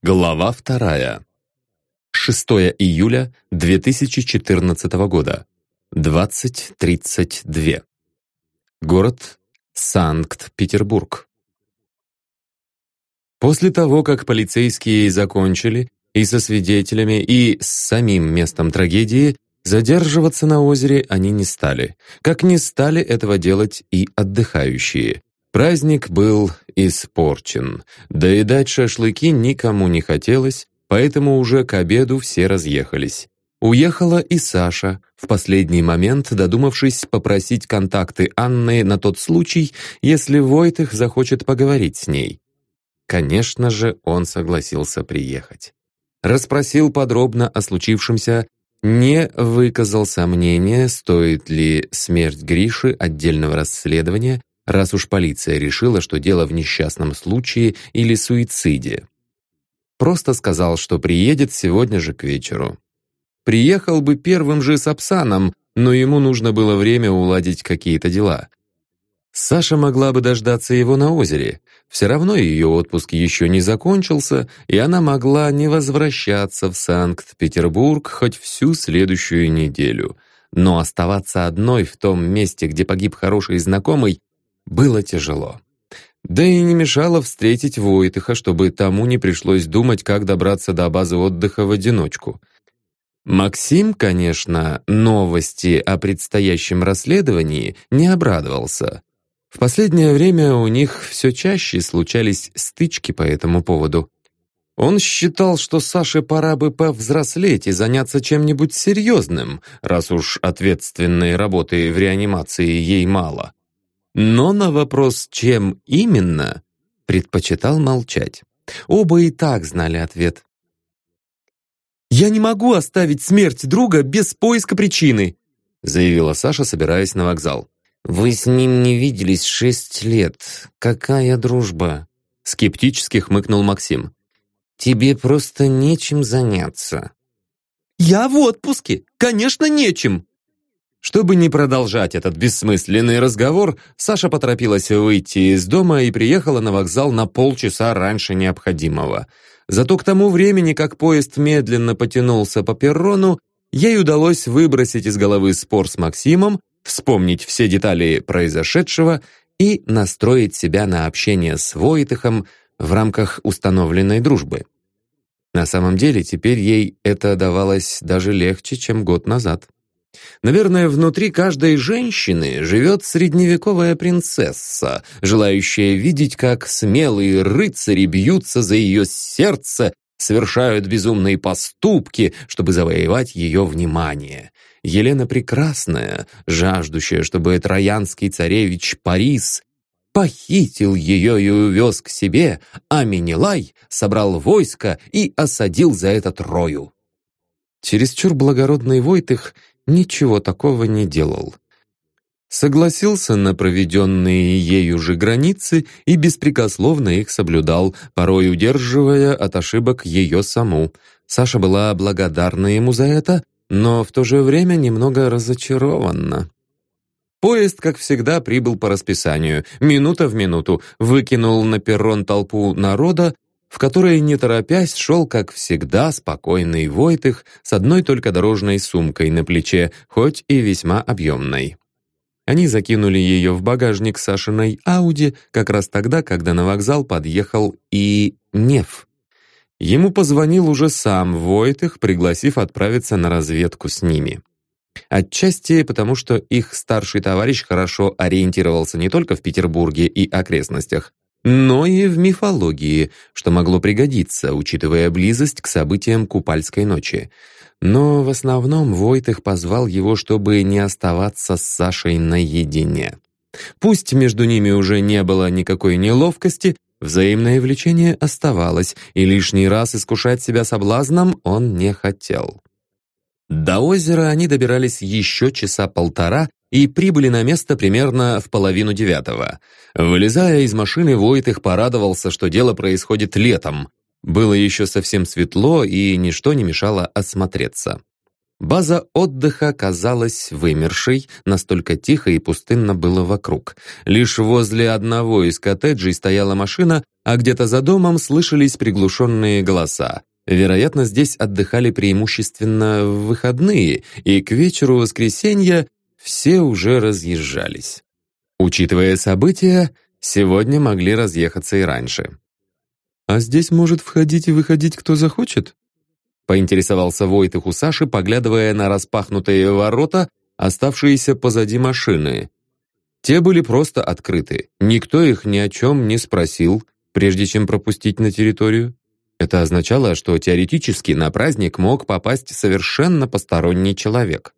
Глава вторая. 6 июля 2014 года. 20.32. Город Санкт-Петербург. После того, как полицейские закончили и со свидетелями, и с самим местом трагедии, задерживаться на озере они не стали. Как не стали этого делать и отдыхающие. Праздник был испорчен. Доедать шашлыки никому не хотелось, поэтому уже к обеду все разъехались. Уехала и Саша, в последний момент додумавшись попросить контакты Анны на тот случай, если Войтых захочет поговорить с ней. Конечно же, он согласился приехать. Расспросил подробно о случившемся, не выказал сомнения, стоит ли смерть Гриши отдельного расследования, раз уж полиция решила, что дело в несчастном случае или суициде. Просто сказал, что приедет сегодня же к вечеру. Приехал бы первым же с Апсаном, но ему нужно было время уладить какие-то дела. Саша могла бы дождаться его на озере. Все равно ее отпуск еще не закончился, и она могла не возвращаться в Санкт-Петербург хоть всю следующую неделю. Но оставаться одной в том месте, где погиб хороший знакомый, было тяжело. Да и не мешало встретить Войтыха, чтобы тому не пришлось думать, как добраться до базы отдыха в одиночку. Максим, конечно, новости о предстоящем расследовании не обрадовался. В последнее время у них все чаще случались стычки по этому поводу. Он считал, что Саше пора бы повзрослеть и заняться чем-нибудь серьезным, раз уж ответственной работы в реанимации ей мало. Но на вопрос «чем именно?» предпочитал молчать. Оба и так знали ответ. «Я не могу оставить смерть друга без поиска причины», заявила Саша, собираясь на вокзал. «Вы с ним не виделись шесть лет. Какая дружба?» Скептически хмыкнул Максим. «Тебе просто нечем заняться». «Я в отпуске! Конечно, нечем!» Чтобы не продолжать этот бессмысленный разговор, Саша поторопилась выйти из дома и приехала на вокзал на полчаса раньше необходимого. Зато к тому времени, как поезд медленно потянулся по перрону, ей удалось выбросить из головы спор с Максимом, вспомнить все детали произошедшего и настроить себя на общение с Войтыхом в рамках установленной дружбы. На самом деле, теперь ей это давалось даже легче, чем год назад. Наверное, внутри каждой женщины живет средневековая принцесса, желающая видеть, как смелые рыцари бьются за ее сердце, совершают безумные поступки, чтобы завоевать ее внимание. Елена Прекрасная, жаждущая, чтобы троянский царевич Парис похитил ее и увез к себе, а Менелай собрал войско и осадил за это Трою. Чересчур благородный Войтых ничего такого не делал. Согласился на проведенные ею же границы и беспрекословно их соблюдал, порой удерживая от ошибок ее саму. Саша была благодарна ему за это, но в то же время немного разочарована. Поезд, как всегда, прибыл по расписанию, минута в минуту, выкинул на перрон толпу народа, в которой, не торопясь, шел, как всегда, спокойный Войтых с одной только дорожной сумкой на плече, хоть и весьма объемной. Они закинули ее в багажник Сашиной Ауди как раз тогда, когда на вокзал подъехал и Нев. Ему позвонил уже сам Войтых, пригласив отправиться на разведку с ними. Отчасти потому, что их старший товарищ хорошо ориентировался не только в Петербурге и окрестностях, но и в мифологии, что могло пригодиться, учитывая близость к событиям Купальской ночи. Но в основном Войтых позвал его, чтобы не оставаться с Сашей наедине. Пусть между ними уже не было никакой неловкости, взаимное влечение оставалось, и лишний раз искушать себя соблазном он не хотел. До озера они добирались еще часа полтора, и прибыли на место примерно в половину девятого. Вылезая из машины, Войтых порадовался, что дело происходит летом. Было еще совсем светло, и ничто не мешало осмотреться. База отдыха казалась вымершей, настолько тихо и пустынно было вокруг. Лишь возле одного из коттеджей стояла машина, а где-то за домом слышались приглушенные голоса. Вероятно, здесь отдыхали преимущественно в выходные, и к вечеру воскресенья все уже разъезжались. Учитывая события, сегодня могли разъехаться и раньше. «А здесь может входить и выходить кто захочет?» Поинтересовался Войтых у Саши, поглядывая на распахнутые ворота, оставшиеся позади машины. Те были просто открыты. Никто их ни о чем не спросил, прежде чем пропустить на территорию. Это означало, что теоретически на праздник мог попасть совершенно посторонний человек.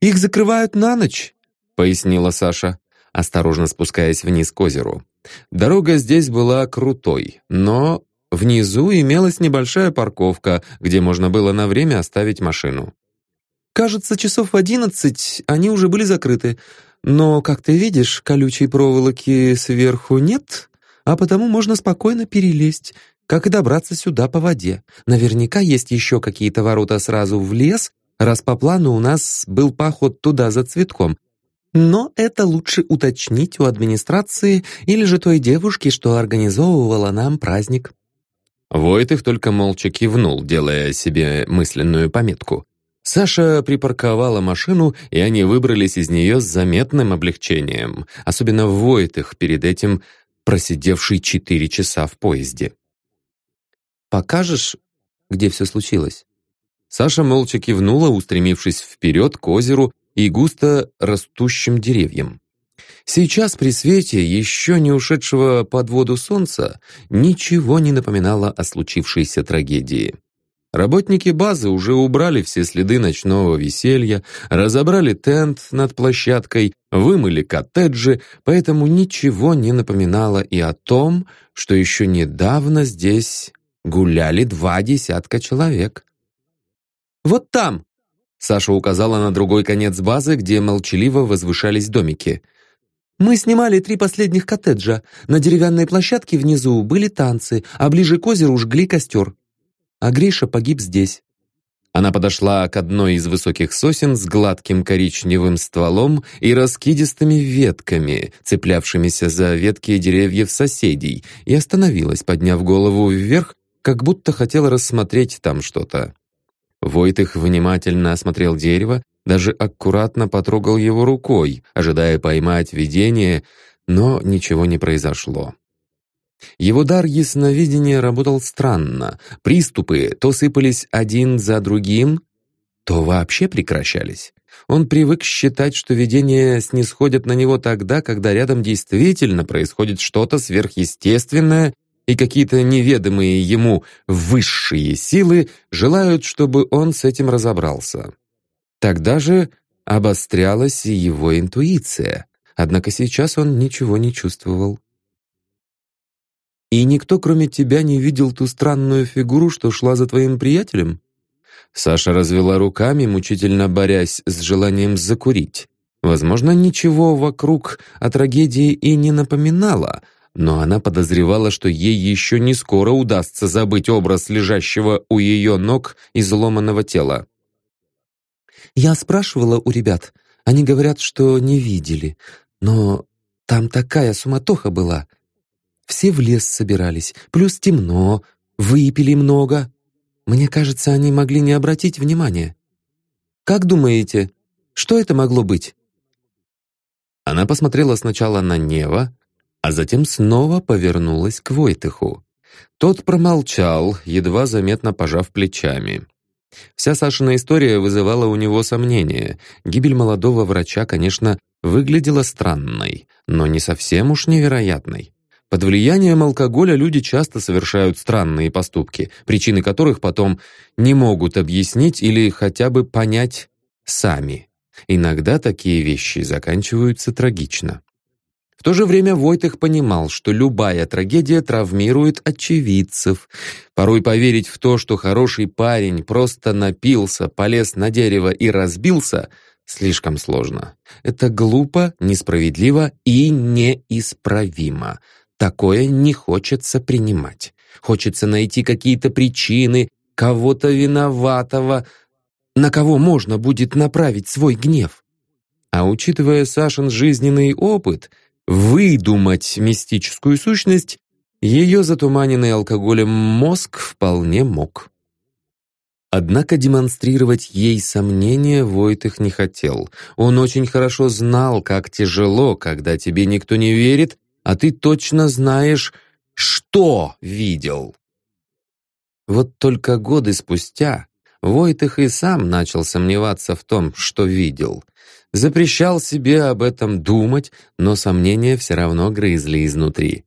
«Их закрывают на ночь», — пояснила Саша, осторожно спускаясь вниз к озеру. Дорога здесь была крутой, но Внизу имелась небольшая парковка, где можно было на время оставить машину. «Кажется, часов в одиннадцать они уже были закрыты. Но, как ты видишь, колючей проволоки сверху нет, а потому можно спокойно перелезть, как и добраться сюда по воде. Наверняка есть еще какие-то ворота сразу в лес, раз по плану у нас был поход туда за цветком. Но это лучше уточнить у администрации или же той девушки, что организовывала нам праздник. Войтых только молча кивнул, делая себе мысленную пометку. Саша припарковала машину, и они выбрались из нее с заметным облегчением, особенно Войтых, перед этим просидевший четыре часа в поезде. «Покажешь, где все случилось?» Саша молча кивнула, устремившись вперед к озеру и густо растущим деревьям. Сейчас при свете еще не ушедшего под воду солнца ничего не напоминало о случившейся трагедии. Работники базы уже убрали все следы ночного веселья, разобрали тент над площадкой, вымыли коттеджи, поэтому ничего не напоминало и о том, что еще недавно здесь гуляли два десятка человек. «Вот там!» Саша указала на другой конец базы, где молчаливо возвышались домики – мы снимали три последних коттеджа. На деревянной площадке внизу были танцы, а ближе к озеру жгли костер. А Гриша погиб здесь. Она подошла к одной из высоких сосен с гладким коричневым стволом и раскидистыми ветками, цеплявшимися за ветки деревьев соседей, и остановилась, подняв голову вверх, как будто хотела рассмотреть там что-то. Войтых внимательно осмотрел дерево, даже аккуратно потрогал его рукой, ожидая поймать видение, но ничего не произошло. Его дар ясновидения работал странно. Приступы то сыпались один за другим, то вообще прекращались. Он привык считать, что видения снисходят на него тогда, когда рядом действительно происходит что-то сверхъестественное, и какие-то неведомые ему высшие силы желают, чтобы он с этим разобрался. Тогда же обострялась его интуиция, однако сейчас он ничего не чувствовал. «И никто, кроме тебя, не видел ту странную фигуру, что шла за твоим приятелем?» Саша развела руками, мучительно борясь с желанием закурить. Возможно, ничего вокруг о трагедии и не напоминало, но она подозревала, что ей еще не скоро удастся забыть образ лежащего у ее ног изломанного тела. Я спрашивала у ребят. Они говорят, что не видели. Но там такая суматоха была. Все в лес собирались, плюс темно, выпили много. Мне кажется, они могли не обратить внимания. Как думаете, что это могло быть? Она посмотрела сначала на Нева, а затем снова повернулась к Войтыху. Тот промолчал, едва заметно пожав плечами. Вся Сашина история вызывала у него сомнения. Гибель молодого врача, конечно, выглядела странной, но не совсем уж невероятной. Под влиянием алкоголя люди часто совершают странные поступки, причины которых потом не могут объяснить или хотя бы понять сами. Иногда такие вещи заканчиваются трагично. В то же время Войтых понимал, что любая трагедия травмирует очевидцев. Порой поверить в то, что хороший парень просто напился, полез на дерево и разбился, слишком сложно. Это глупо, несправедливо и неисправимо. Такое не хочется принимать. Хочется найти какие-то причины, кого-то виноватого, на кого можно будет направить свой гнев. А учитывая Сашин жизненный опыт, выдумать мистическую сущность ее затуманенный алкоголем мозг вполне мог. Однако демонстрировать ей сомнения Войтых не хотел. Он очень хорошо знал, как тяжело, когда тебе никто не верит, а ты точно знаешь, что видел. Вот только годы спустя Войтых и сам начал сомневаться в том, что видел. Запрещал себе об этом думать, но сомнения все равно грызли изнутри.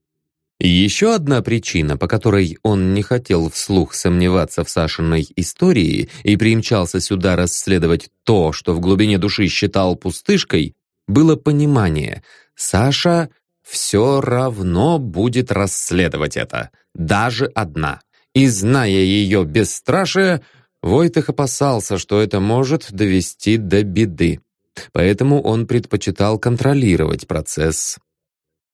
Еще одна причина, по которой он не хотел вслух сомневаться в Сашиной истории и примчался сюда расследовать то, что в глубине души считал пустышкой, было понимание. Саша все равно будет расследовать это, даже одна. И зная ее бесстрашие, Войтых опасался, что это может довести до беды. Поэтому он предпочитал контролировать процесс.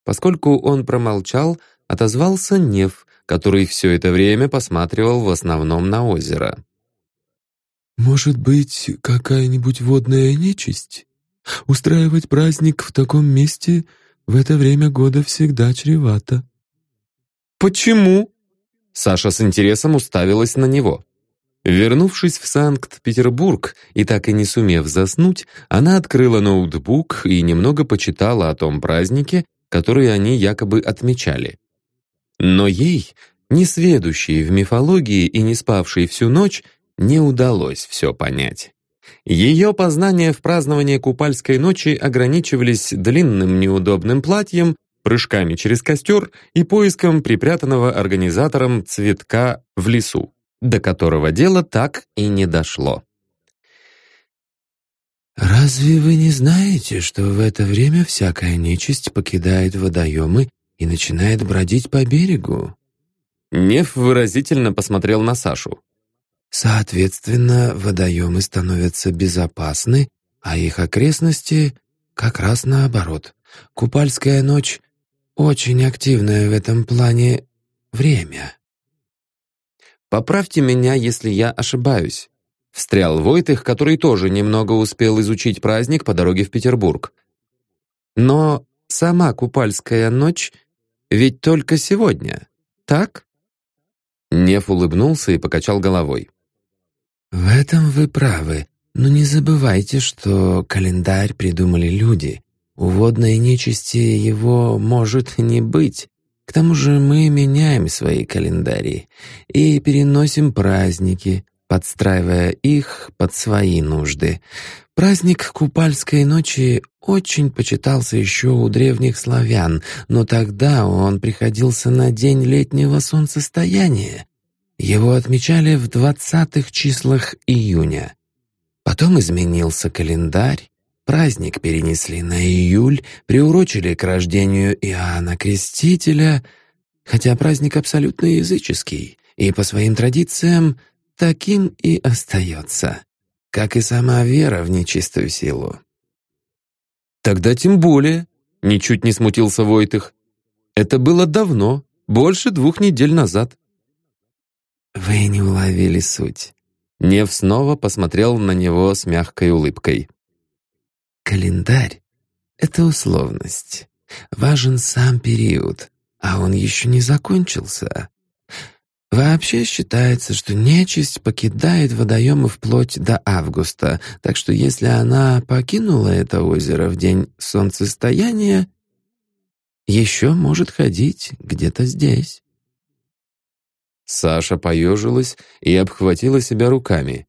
Поскольку он промолчал, отозвался Нев, который все это время посматривал в основном на озеро. «Может быть, какая-нибудь водная нечисть? Устраивать праздник в таком месте в это время года всегда чревато». «Почему?» Саша с интересом уставилась на него. Вернувшись в Санкт-Петербург и так и не сумев заснуть, она открыла ноутбук и немного почитала о том празднике, который они якобы отмечали. Но ей, не сведущей в мифологии и не спавшей всю ночь, не удалось все понять. Ее познания в праздновании Купальской ночи ограничивались длинным неудобным платьем, прыжками через костер и поиском припрятанного организатором цветка в лесу, до которого дело так и не дошло. «Разве вы не знаете, что в это время всякая нечисть покидает водоемы и начинает бродить по берегу. Нев выразительно посмотрел на Сашу. Соответственно, водоемы становятся безопасны, а их окрестности как раз наоборот. Купальская ночь — очень активное в этом плане время. «Поправьте меня, если я ошибаюсь», — встрял Войтых, который тоже немного успел изучить праздник по дороге в Петербург. «Но сама Купальская ночь ведь только сегодня, так?» Неф улыбнулся и покачал головой. «В этом вы правы, но не забывайте, что календарь придумали люди. У водной нечисти его может не быть. К тому же мы меняем свои календари и переносим праздники, подстраивая их под свои нужды. Праздник Купальской ночи очень почитался еще у древних славян, но тогда он приходился на день летнего солнцестояния. Его отмечали в двадцатых числах июня. Потом изменился календарь, праздник перенесли на июль, приурочили к рождению Иоанна Крестителя, хотя праздник абсолютно языческий и по своим традициям таким и остается, как и сама вера в нечистую силу. Тогда тем более, ничуть не смутился Войтых. Это было давно, больше двух недель назад. Вы не уловили суть. Нев снова посмотрел на него с мягкой улыбкой. Календарь — это условность. Важен сам период, а он еще не закончился. Вообще считается, что нечисть покидает водоемы вплоть до августа, так что если она покинула это озеро в день солнцестояния, еще может ходить где-то здесь. Саша поежилась и обхватила себя руками.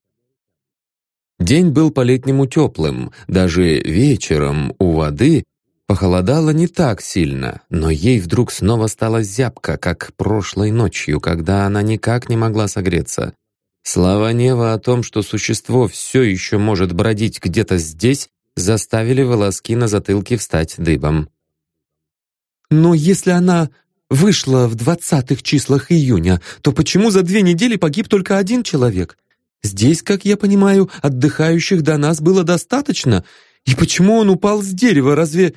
День был по-летнему теплым, даже вечером у воды Похолодало не так сильно, но ей вдруг снова стало зябко, как прошлой ночью, когда она никак не могла согреться. Слова Нева о том, что существо все еще может бродить где-то здесь, заставили волоски на затылке встать дыбом. «Но если она вышла в двадцатых числах июня, то почему за две недели погиб только один человек? Здесь, как я понимаю, отдыхающих до нас было достаточно. И почему он упал с дерева? Разве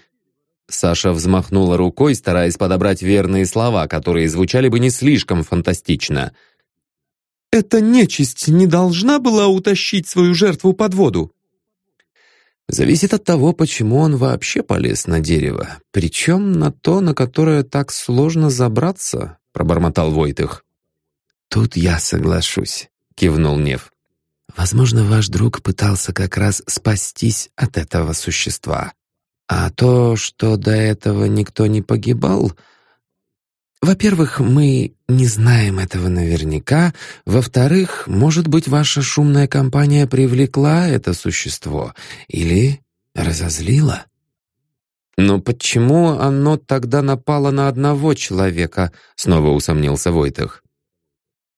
Саша взмахнула рукой, стараясь подобрать верные слова, которые звучали бы не слишком фантастично. Эта нечисть не должна была утащить свою жертву под воду?» Зависит от того, почему он вообще полез на дерево. Причем на то, на которое так сложно забраться, пробормотал Войтых. Тут я соглашусь, кивнул Нев. Возможно, ваш друг пытался как раз спастись от этого существа. А то, что до этого никто не погибал, во-первых, мы не знаем этого наверняка. Во-вторых, может быть, ваша шумная компания привлекла это существо или разозлила. «Но почему оно тогда напало на одного человека?» — снова усомнился Войтах.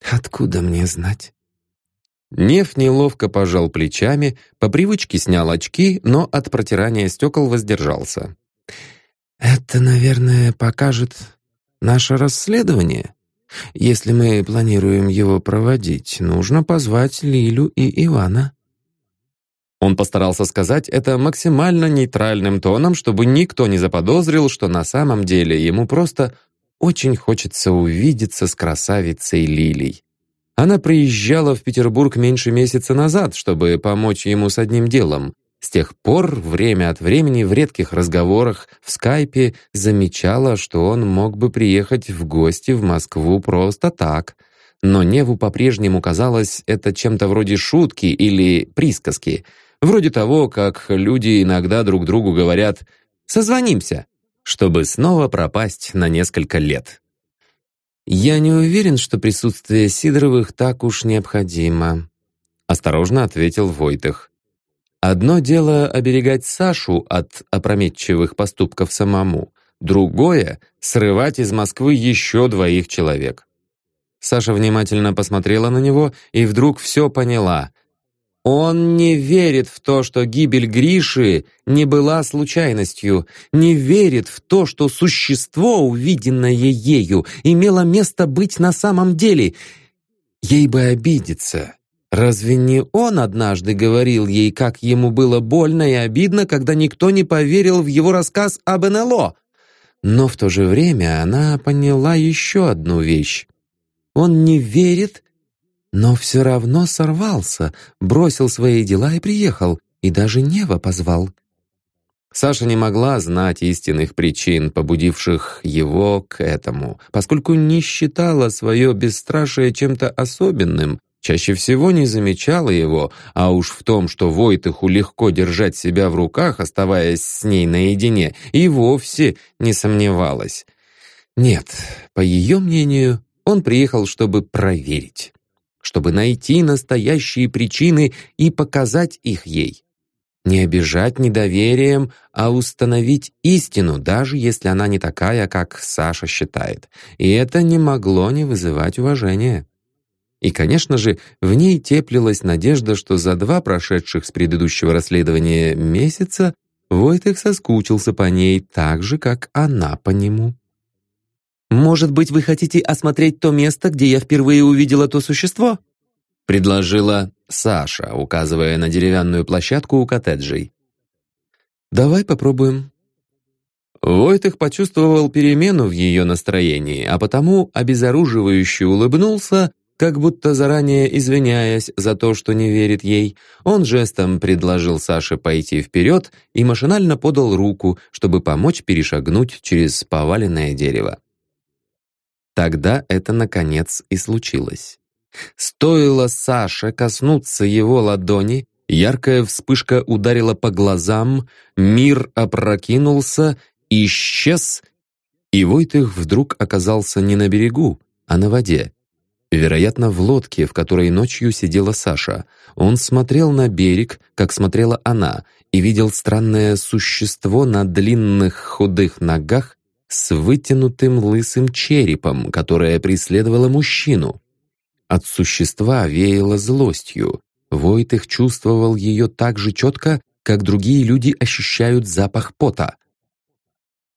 «Откуда мне знать?» Нев неловко пожал плечами, по привычке снял очки, но от протирания стекол воздержался. «Это, наверное, покажет наше расследование. Если мы планируем его проводить, нужно позвать Лилю и Ивана». Он постарался сказать это максимально нейтральным тоном, чтобы никто не заподозрил, что на самом деле ему просто очень хочется увидеться с красавицей Лилей. Она приезжала в Петербург меньше месяца назад, чтобы помочь ему с одним делом. С тех пор, время от времени, в редких разговорах в скайпе замечала, что он мог бы приехать в гости в Москву просто так. Но Неву по-прежнему казалось это чем-то вроде шутки или присказки. Вроде того, как люди иногда друг другу говорят «созвонимся», чтобы снова пропасть на несколько лет. «Я не уверен, что присутствие Сидоровых так уж необходимо», осторожно ответил Войтых. Одно дело оберегать Сашу от опрометчивых поступков самому, другое — срывать из Москвы еще двоих человек. Саша внимательно посмотрела на него и вдруг все поняла. Он не верит в то, что гибель Гриши не была случайностью, не верит в то, что существо, увиденное ею, имело место быть на самом деле. Ей бы обидеться, Разве не он однажды говорил ей, как ему было больно и обидно, когда никто не поверил в его рассказ об НЛО? Но в то же время она поняла еще одну вещь. Он не верит, но все равно сорвался, бросил свои дела и приехал, и даже Нева позвал. Саша не могла знать истинных причин, побудивших его к этому, поскольку не считала свое бесстрашие чем-то особенным, чаще всего не замечала его, а уж в том, что Войтыху легко держать себя в руках, оставаясь с ней наедине, и вовсе не сомневалась. Нет, по ее мнению, он приехал, чтобы проверить, чтобы найти настоящие причины и показать их ей. Не обижать недоверием, а установить истину, даже если она не такая, как Саша считает. И это не могло не вызывать уважения. И, конечно же, в ней теплилась надежда, что за два прошедших с предыдущего расследования месяца Войтек соскучился по ней так же, как она по нему. «Может быть, вы хотите осмотреть то место, где я впервые увидела то существо?» предложила Саша, указывая на деревянную площадку у коттеджей. «Давай попробуем». Войтых почувствовал перемену в ее настроении, а потому обезоруживающе улыбнулся как будто заранее извиняясь за то, что не верит ей, он жестом предложил Саше пойти вперед и машинально подал руку, чтобы помочь перешагнуть через поваленное дерево. Тогда это, наконец, и случилось. Стоило Саше коснуться его ладони, яркая вспышка ударила по глазам, мир опрокинулся, исчез, и Войтых вдруг оказался не на берегу, а на воде. Вероятно, в лодке, в которой ночью сидела Саша. Он смотрел на берег, как смотрела она, и видел странное существо на длинных худых ногах с вытянутым лысым черепом, которое преследовало мужчину. От существа веяло злостью. Войтых чувствовал ее так же четко, как другие люди ощущают запах пота.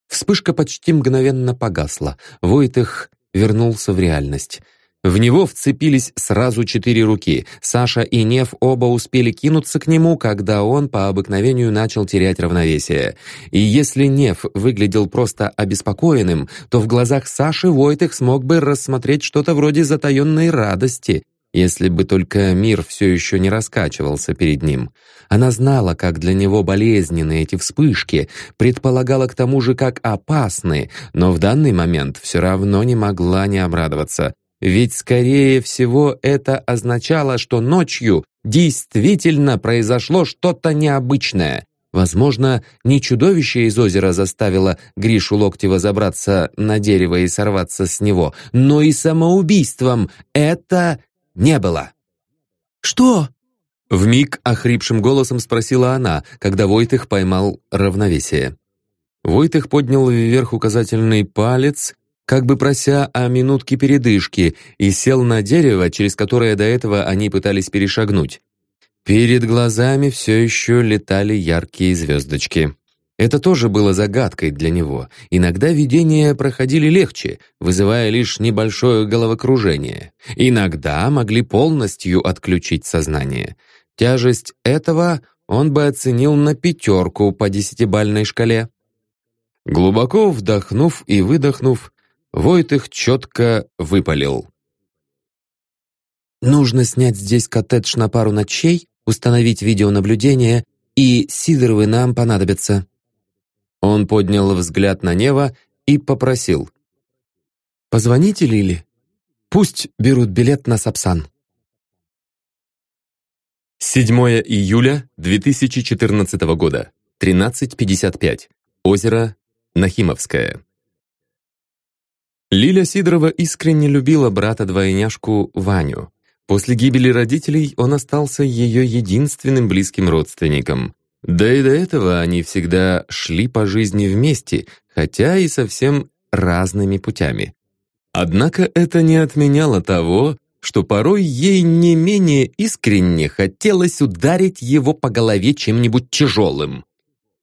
Вспышка почти мгновенно погасла. Войтых вернулся в реальность — в него вцепились сразу четыре руки. Саша и Нев оба успели кинуться к нему, когда он по обыкновению начал терять равновесие. И если Нев выглядел просто обеспокоенным, то в глазах Саши Войтых смог бы рассмотреть что-то вроде затаенной радости. если бы только мир все еще не раскачивался перед ним. Она знала, как для него болезненны эти вспышки, предполагала к тому же, как опасны, но в данный момент все равно не могла не обрадоваться. Ведь, скорее всего, это означало, что ночью действительно произошло что-то необычное. Возможно, не чудовище из озера заставило Гришу Локтева забраться на дерево и сорваться с него, но и самоубийством это не было. «Что?» Вмиг охрипшим голосом спросила она, когда Войтых поймал равновесие. Войтых поднял вверх указательный палец, как бы прося о минутке передышки, и сел на дерево, через которое до этого они пытались перешагнуть. Перед глазами все еще летали яркие звездочки. Это тоже было загадкой для него. Иногда видения проходили легче, вызывая лишь небольшое головокружение. Иногда могли полностью отключить сознание. Тяжесть этого он бы оценил на пятерку по десятибальной шкале. Глубоко вдохнув и выдохнув, Войтых четко выпалил. «Нужно снять здесь коттедж на пару ночей, установить видеонаблюдение, и Сидоровы нам понадобятся». Он поднял взгляд на Нева и попросил. «Позвоните Лили. Пусть берут билет на Сапсан». 7 июля 2014 года, 13.55. Озеро Нахимовское. Лиля Сидорова искренне любила брата-двойняшку Ваню. После гибели родителей он остался ее единственным близким родственником. Да и до этого они всегда шли по жизни вместе, хотя и совсем разными путями. Однако это не отменяло того, что порой ей не менее искренне хотелось ударить его по голове чем-нибудь тяжелым.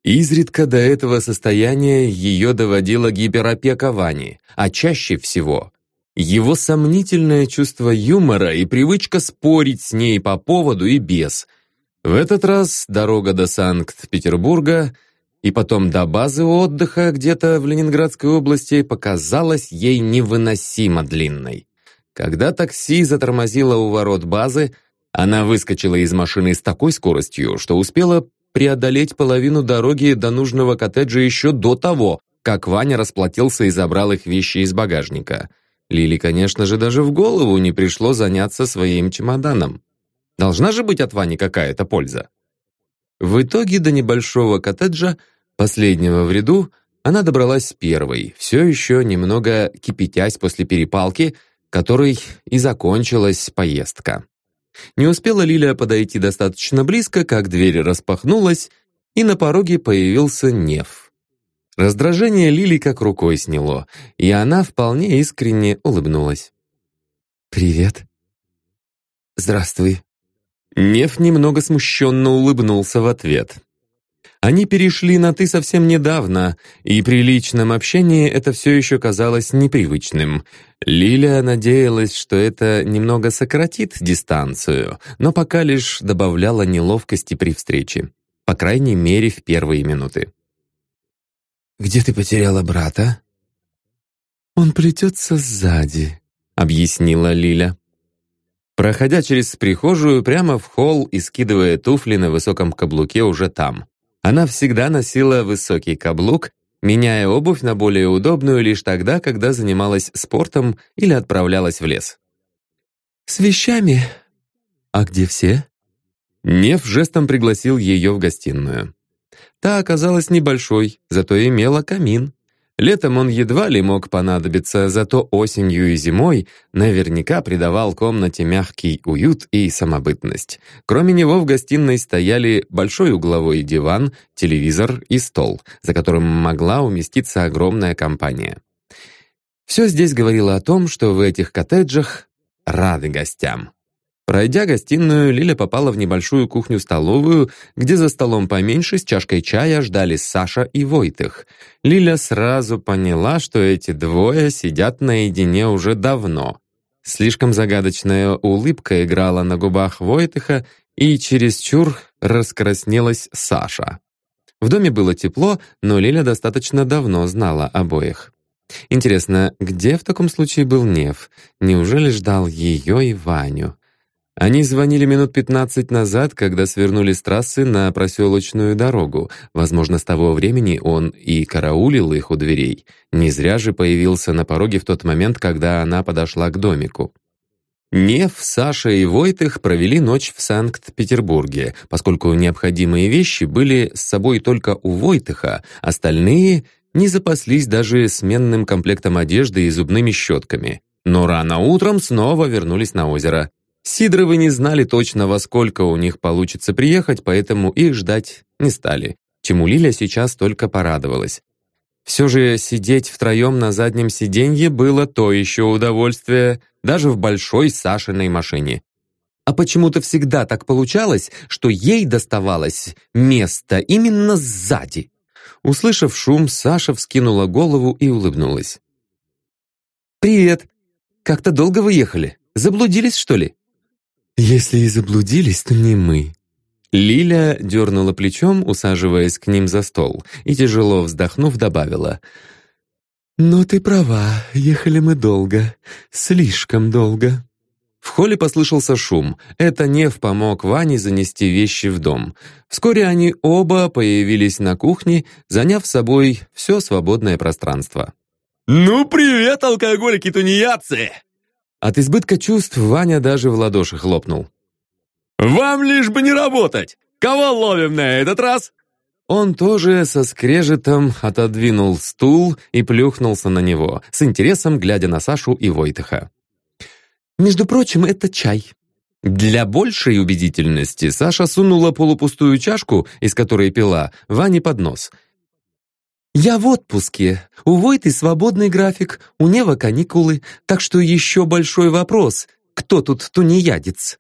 Изредка до этого состояния ее доводила гиперопека Вани, а чаще всего его сомнительное чувство юмора и привычка спорить с ней по поводу и без. В этот раз дорога до Санкт-Петербурга и потом до базы отдыха где-то в Ленинградской области показалась ей невыносимо длинной. Когда такси затормозило у ворот базы, она выскочила из машины с такой скоростью, что успела преодолеть половину дороги до нужного коттеджа еще до того, как Ваня расплатился и забрал их вещи из багажника – Лили, конечно же, даже в голову не пришло заняться своим чемоданом. Должна же быть от Вани какая-то польза. В итоге до небольшого коттеджа, последнего в ряду, она добралась первой, все еще немного кипятясь после перепалки, которой и закончилась поездка. Не успела Лилия подойти достаточно близко, как дверь распахнулась, и на пороге появился Нев. Раздражение Лили как рукой сняло, и она вполне искренне улыбнулась. «Привет». «Здравствуй». Нев немного смущенно улыбнулся в ответ. Они перешли на «ты» совсем недавно, и при личном общении это все еще казалось непривычным. Лилия надеялась, что это немного сократит дистанцию, но пока лишь добавляло неловкости при встрече. По крайней мере, в первые минуты. «Где ты потеряла брата?» «Он плетется сзади», — объяснила Лиля. Проходя через прихожую прямо в холл и скидывая туфли на высоком каблуке уже там. Она всегда носила высокий каблук, меняя обувь на более удобную лишь тогда, когда занималась спортом или отправлялась в лес. «С вещами? А где все?» Нев жестом пригласил ее в гостиную. Та оказалась небольшой, зато имела камин. Летом он едва ли мог понадобиться, зато осенью и зимой наверняка придавал комнате мягкий уют и самобытность. Кроме него в гостиной стояли большой угловой диван, телевизор и стол, за которым могла уместиться огромная компания. Все здесь говорило о том, что в этих коттеджах рады гостям. Пройдя гостиную, Лиля попала в небольшую кухню-столовую, где за столом поменьше с чашкой чая ждали Саша и Войтых. Лиля сразу поняла, что эти двое сидят наедине уже давно. Слишком загадочная улыбка играла на губах Войтыха, и чересчур раскраснелась Саша. В доме было тепло, но Лиля достаточно давно знала обоих. Интересно, где в таком случае был Нев? Неужели ждал ее и Ваню? Они звонили минут пятнадцать назад, когда свернули с трассы на проселочную дорогу. Возможно, с того времени он и караулил их у дверей. Не зря же появился на пороге в тот момент, когда она подошла к домику. Нев, Саша и Войтых провели ночь в Санкт-Петербурге, поскольку необходимые вещи были с собой только у Войтыха, остальные не запаслись даже сменным комплектом одежды и зубными щетками. Но рано утром снова вернулись на озеро. Сидоровы не знали точно, во сколько у них получится приехать, поэтому их ждать не стали, чему Лиля сейчас только порадовалась. Все же сидеть втроем на заднем сиденье было то еще удовольствие, даже в большой Сашиной машине. А почему-то всегда так получалось, что ей доставалось место именно сзади. Услышав шум, Саша вскинула голову и улыбнулась. «Привет! Как-то долго вы ехали? Заблудились, что ли?» «Если и заблудились, то не мы». Лиля дернула плечом, усаживаясь к ним за стол, и, тяжело вздохнув, добавила. «Но ты права, ехали мы долго, слишком долго». В холле послышался шум. Это Нев помог Ване занести вещи в дом. Вскоре они оба появились на кухне, заняв собой все свободное пространство. «Ну, привет, алкоголики-тунеядцы!» От избытка чувств Ваня даже в ладоши хлопнул. «Вам лишь бы не работать! Кого ловим на этот раз?» Он тоже со скрежетом отодвинул стул и плюхнулся на него, с интересом глядя на Сашу и Войтыха. «Между прочим, это чай». Для большей убедительности Саша сунула полупустую чашку, из которой пила, Ване под нос – «Я в отпуске. У Войты свободный график, у Нева каникулы, так что еще большой вопрос, кто тут тунеядец?»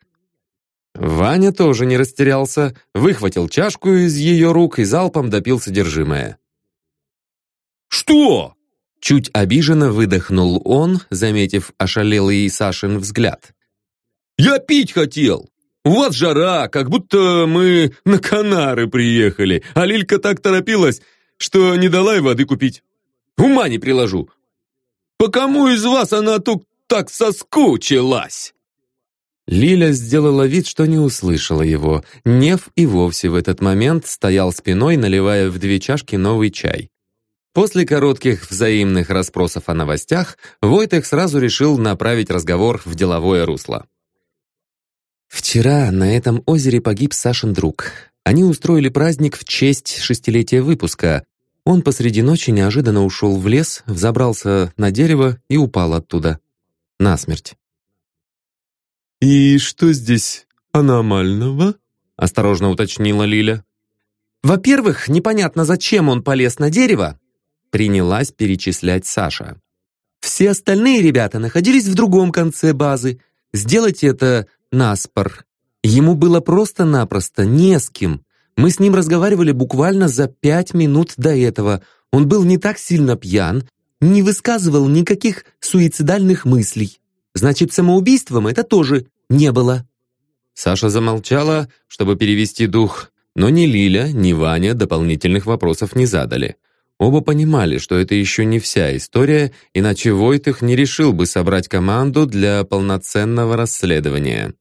Ваня тоже не растерялся, выхватил чашку из ее рук и залпом допил содержимое. «Что?» Чуть обиженно выдохнул он, заметив ошалелый Сашин взгляд. «Я пить хотел! У вас жара, как будто мы на Канары приехали, а Лилька так торопилась, что не дала и воды купить. Ума не приложу. По кому из вас она тут так соскучилась?» Лиля сделала вид, что не услышала его. Нев и вовсе в этот момент стоял спиной, наливая в две чашки новый чай. После коротких взаимных расспросов о новостях, Войтех сразу решил направить разговор в деловое русло. «Вчера на этом озере погиб Сашин друг. Они устроили праздник в честь шестилетия выпуска, он посреди ночи неожиданно ушел в лес, взобрался на дерево и упал оттуда. Насмерть. «И что здесь аномального?» — осторожно уточнила Лиля. «Во-первых, непонятно, зачем он полез на дерево», — принялась перечислять Саша. «Все остальные ребята находились в другом конце базы. Сделать это наспор. Ему было просто-напросто не с кем. Мы с ним разговаривали буквально за пять минут до этого. Он был не так сильно пьян, не высказывал никаких суицидальных мыслей. Значит, самоубийством это тоже не было. Саша замолчала, чтобы перевести дух, но ни Лиля, ни Ваня дополнительных вопросов не задали. Оба понимали, что это еще не вся история, иначе Войтых не решил бы собрать команду для полноценного расследования.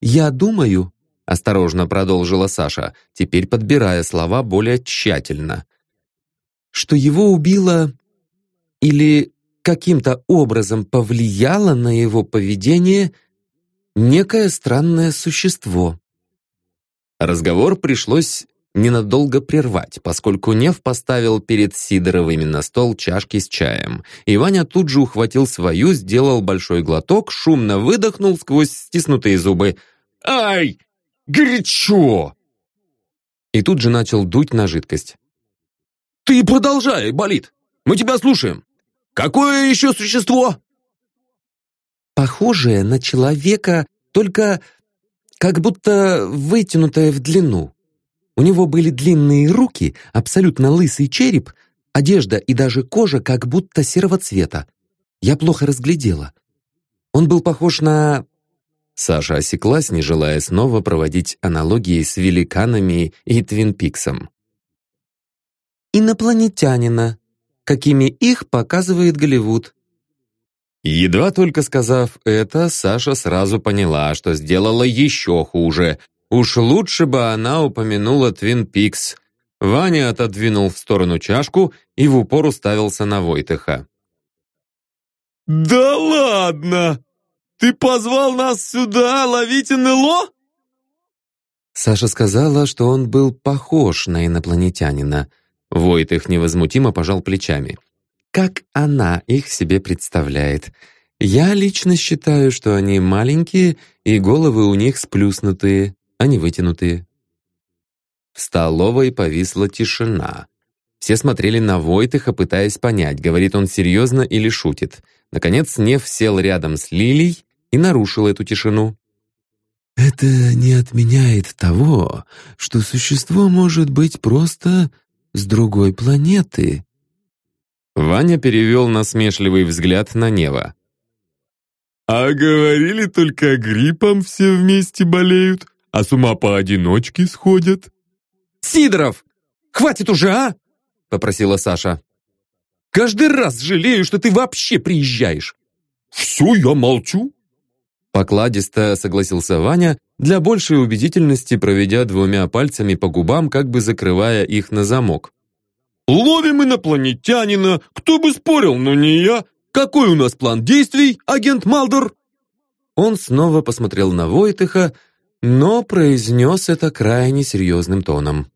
«Я думаю», осторожно продолжила Саша, теперь подбирая слова более тщательно. Что его убило или каким-то образом повлияло на его поведение некое странное существо. Разговор пришлось ненадолго прервать, поскольку Нев поставил перед Сидоровыми на стол чашки с чаем. И Ваня тут же ухватил свою, сделал большой глоток, шумно выдохнул сквозь стиснутые зубы. «Ай! горячо!» И тут же начал дуть на жидкость. «Ты продолжай, болит! Мы тебя слушаем! Какое еще существо?» «Похожее на человека, только как будто вытянутое в длину. У него были длинные руки, абсолютно лысый череп, одежда и даже кожа как будто серого цвета. Я плохо разглядела. Он был похож на Саша осеклась, не желая снова проводить аналогии с великанами и Твин Пиксом. «Инопланетянина, какими их показывает Голливуд». Едва только сказав это, Саша сразу поняла, что сделала еще хуже. Уж лучше бы она упомянула Твин Пикс. Ваня отодвинул в сторону чашку и в упор уставился на Войтыха. «Да ладно! Ты позвал нас сюда ловить НЛО?» Саша сказала, что он был похож на инопланетянина. Войтых невозмутимо пожал плечами. Как она их себе представляет? Я лично считаю, что они маленькие, и головы у них сплюснутые, а не вытянутые. В столовой повисла тишина. Все смотрели на Войтыха, пытаясь понять, говорит он серьезно или шутит. Наконец Нев сел рядом с Лилей и нарушил эту тишину. «Это не отменяет того, что существо может быть просто с другой планеты». Ваня перевел насмешливый взгляд на Нева. «А говорили, только гриппом все вместе болеют, а с ума поодиночке сходят». «Сидоров, хватит уже, а?» — попросила Саша. «Каждый раз жалею, что ты вообще приезжаешь». «Все, я молчу». Покладисто согласился Ваня, для большей убедительности проведя двумя пальцами по губам, как бы закрывая их на замок. «Ловим инопланетянина! Кто бы спорил, но не я! Какой у нас план действий, агент Малдор?» Он снова посмотрел на Войтыха, но произнес это крайне серьезным тоном.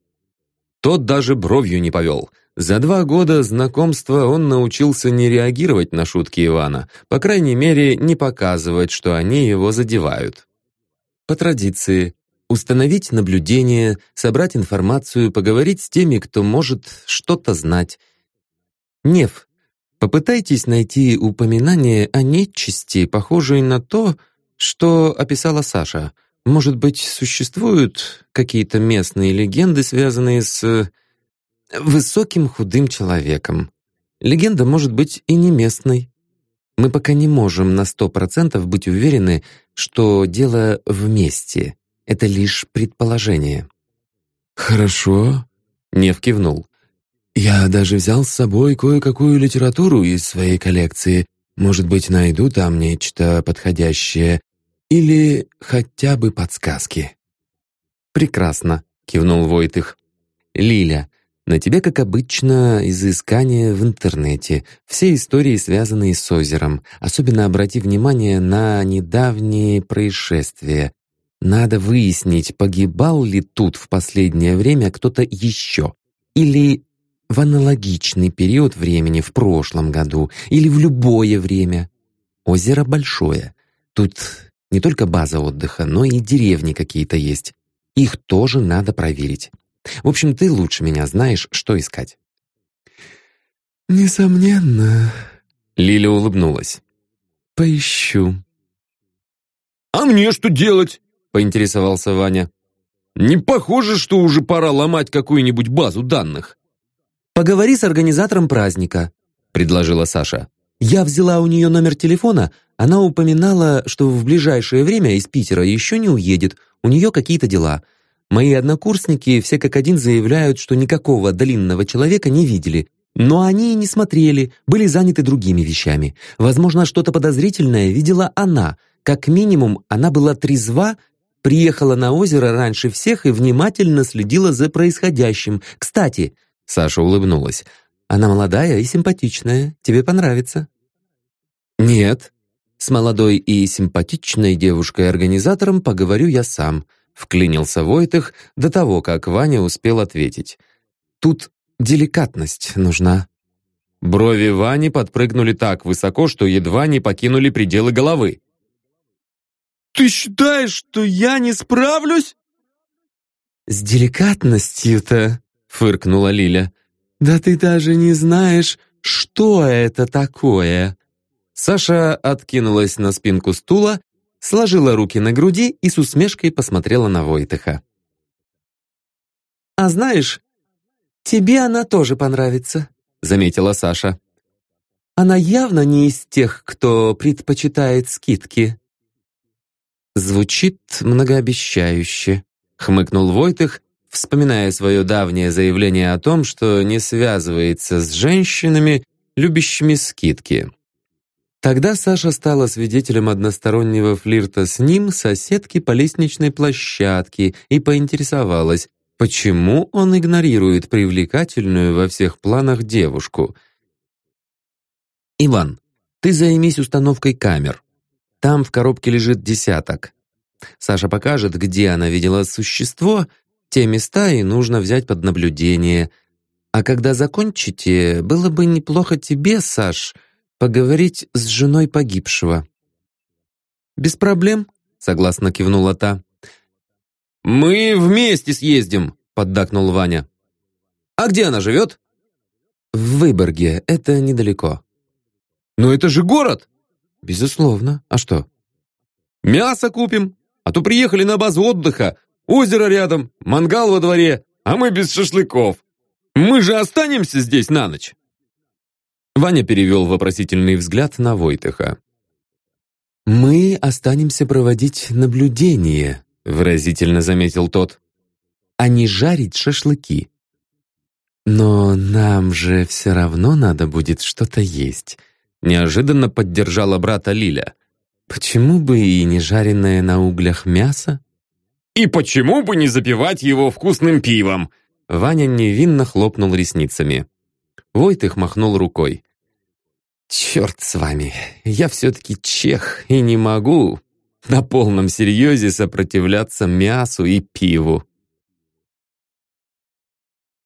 Тот даже бровью не повел. За два года знакомства он научился не реагировать на шутки Ивана, по крайней мере, не показывать, что они его задевают. По традиции, установить наблюдение, собрать информацию, поговорить с теми, кто может что-то знать. Нев, попытайтесь найти упоминание о нечисти, похожей на то, что описала Саша — может быть, существуют какие-то местные легенды, связанные с э, высоким худым человеком? Легенда может быть и не местной. Мы пока не можем на сто процентов быть уверены, что дело вместе. Это лишь предположение. «Хорошо», — Нев кивнул. «Я даже взял с собой кое-какую литературу из своей коллекции. Может быть, найду там нечто подходящее. Или хотя бы подсказки. «Прекрасно», — кивнул Войтых. «Лиля, на тебе, как обычно, изыскание в интернете. Все истории, связанные с озером. Особенно обрати внимание на недавние происшествия. Надо выяснить, погибал ли тут в последнее время кто-то еще. Или в аналогичный период времени в прошлом году. Или в любое время. Озеро большое. Тут не только база отдыха, но и деревни какие-то есть. Их тоже надо проверить. В общем, ты лучше меня знаешь, что искать». «Несомненно», — Лиля улыбнулась. «Поищу». «А мне что делать?» — поинтересовался Ваня. «Не похоже, что уже пора ломать какую-нибудь базу данных». «Поговори с организатором праздника», — предложила Саша. «Я взяла у нее номер телефона, она упоминала, что в ближайшее время из Питера еще не уедет, у нее какие-то дела. Мои однокурсники все как один заявляют, что никакого длинного человека не видели, но они не смотрели, были заняты другими вещами. Возможно, что-то подозрительное видела она. Как минимум, она была трезва, приехала на озеро раньше всех и внимательно следила за происходящим. Кстати, Саша улыбнулась, она молодая и симпатичная, тебе понравится. «Нет», с молодой и симпатичной девушкой-организатором поговорю я сам», вклинился Войтых до того, как Ваня успел ответить. «Тут деликатность нужна». Брови Вани подпрыгнули так высоко, что едва не покинули пределы головы. «Ты считаешь, что я не справлюсь?» «С деликатностью-то», — фыркнула Лиля. «Да ты даже не знаешь, что это такое». Саша откинулась на спинку стула, сложила руки на груди и с усмешкой посмотрела на Войтыха. «А знаешь, тебе она тоже понравится», — заметила Саша. «Она явно не из тех, кто предпочитает скидки». «Звучит многообещающе», — хмыкнул Войтых, вспоминая свое давнее заявление о том, что не связывается с женщинами, любящими скидки. Тогда Саша стала свидетелем одностороннего флирта с ним соседки по лестничной площадке и поинтересовалась, почему он игнорирует привлекательную во всех планах девушку. «Иван, ты займись установкой камер. Там в коробке лежит десяток. Саша покажет, где она видела существо, те места и нужно взять под наблюдение. А когда закончите, было бы неплохо тебе, Саш, поговорить с женой погибшего». «Без проблем», — согласно кивнула та. «Мы вместе съездим», — поддакнул Ваня. «А где она живет?» «В Выборге, это недалеко». «Но это же город!» «Безусловно. А что?» «Мясо купим, а то приехали на базу отдыха, озеро рядом, мангал во дворе, а мы без шашлыков. Мы же останемся здесь на ночь!» Ваня перевел вопросительный взгляд на Войтыха. «Мы останемся проводить наблюдение», — выразительно заметил тот, «а не жарить шашлыки». «Но нам же все равно надо будет что-то есть», — неожиданно поддержала брата Лиля. «Почему бы и не жареное на углях мясо?» «И почему бы не запивать его вкусным пивом?» Ваня невинно хлопнул ресницами. Войтых махнул рукой. «Черт с вами, я все-таки чех и не могу на полном серьезе сопротивляться мясу и пиву».